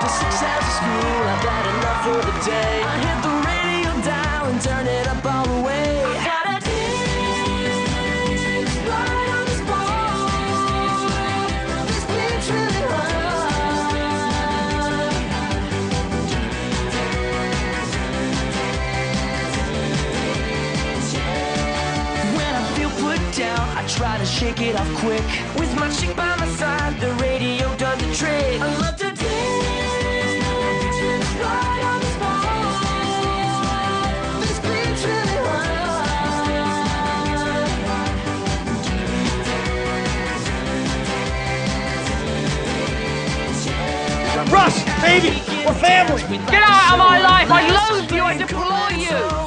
After six hours of school, I've had enough for the day. I hit the radio dial and turn it up all the way. Try to shake it off quick. With my chick by my side, Russ, baby, we're family. Get out of my life! I loathe you! I deplore you!